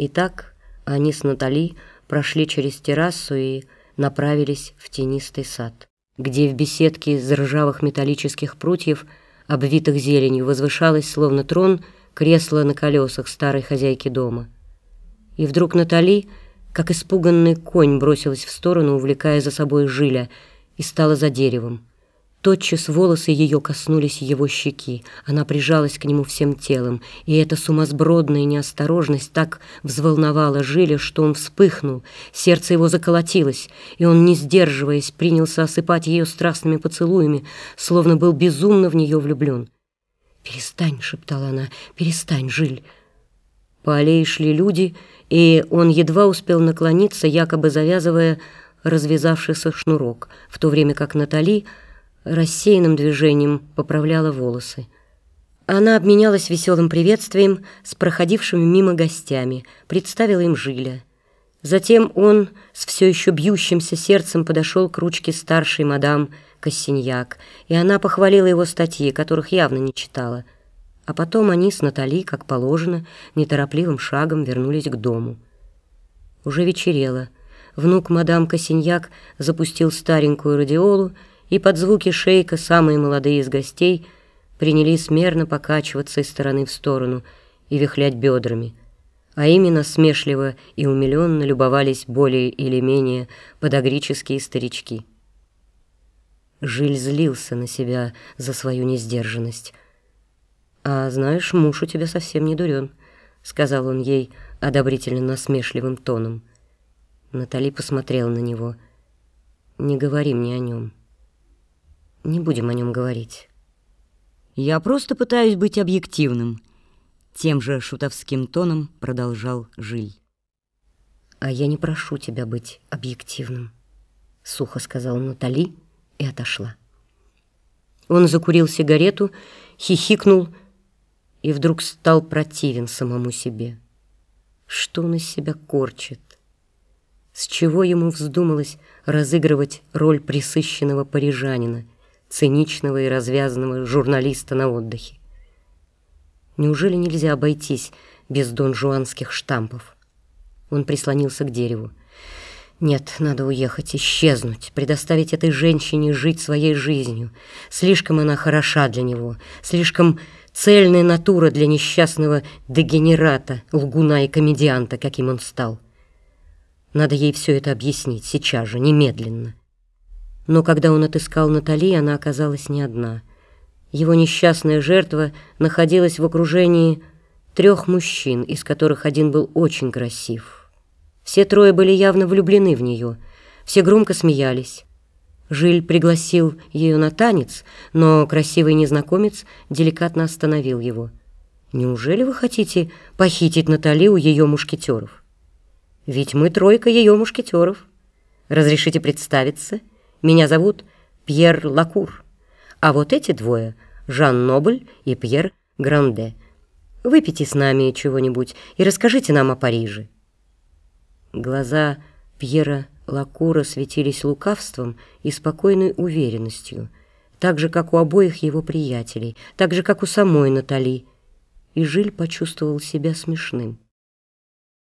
Итак, они с Натали прошли через террасу и направились в тенистый сад, где в беседке из ржавых металлических прутьев, обвитых зеленью, возвышалось, словно трон, кресло на колесах старой хозяйки дома. И вдруг Натали, как испуганный конь, бросилась в сторону, увлекая за собой Жиля, и стала за деревом. Тотчас волосы ее коснулись его щеки, она прижалась к нему всем телом, и эта сумасбродная неосторожность так взволновала Жиля, что он вспыхнул, сердце его заколотилось, и он, не сдерживаясь, принялся осыпать ее страстными поцелуями, словно был безумно в нее влюблен. «Перестань», — шептала она, — «перестань, Жиль». По аллее шли люди, и он едва успел наклониться, якобы завязывая развязавшийся шнурок, в то время как Натали — рассеянным движением поправляла волосы. Она обменялась веселым приветствием с проходившими мимо гостями, представила им Жиля. Затем он с все еще бьющимся сердцем подошел к ручке старшей мадам Кассиньяк, и она похвалила его статьи, которых явно не читала. А потом они с Натали, как положено, неторопливым шагом вернулись к дому. Уже вечерело. Внук мадам Кассиньяк запустил старенькую радиолу, и под звуки шейка самые молодые из гостей принялись мерно покачиваться из стороны в сторону и вихлять бедрами, а именно смешливо и умиленно любовались более или менее подогрические старички. Жиль злился на себя за свою несдержанность. «А знаешь, муж у тебя совсем не дурен», — сказал он ей одобрительно насмешливым тоном. Натали посмотрела на него. «Не говори мне о нем». Не будем о нем говорить. Я просто пытаюсь быть объективным. Тем же шутовским тоном продолжал Жиль. А я не прошу тебя быть объективным, сухо сказала Натали и отошла. Он закурил сигарету, хихикнул и вдруг стал противен самому себе. Что он из себя корчит? С чего ему вздумалось разыгрывать роль присыщенного парижанина — циничного и развязанного журналиста на отдыхе. Неужели нельзя обойтись без донжуанских штампов? Он прислонился к дереву. Нет, надо уехать, исчезнуть, предоставить этой женщине жить своей жизнью. Слишком она хороша для него, слишком цельная натура для несчастного дегенерата, лгуна и комедианта, каким он стал. Надо ей все это объяснить, сейчас же, немедленно. Но когда он отыскал Натали, она оказалась не одна. Его несчастная жертва находилась в окружении трех мужчин, из которых один был очень красив. Все трое были явно влюблены в нее, все громко смеялись. Жиль пригласил ее на танец, но красивый незнакомец деликатно остановил его. «Неужели вы хотите похитить Натали у ее мушкетеров?» «Ведь мы тройка ее мушкетеров. Разрешите представиться?» Меня зовут Пьер Лакур, а вот эти двое — Жан Нобль и Пьер Гранде. Выпейте с нами чего-нибудь и расскажите нам о Париже». Глаза Пьера Лакура светились лукавством и спокойной уверенностью, так же, как у обоих его приятелей, так же, как у самой Натали, и Жиль почувствовал себя смешным.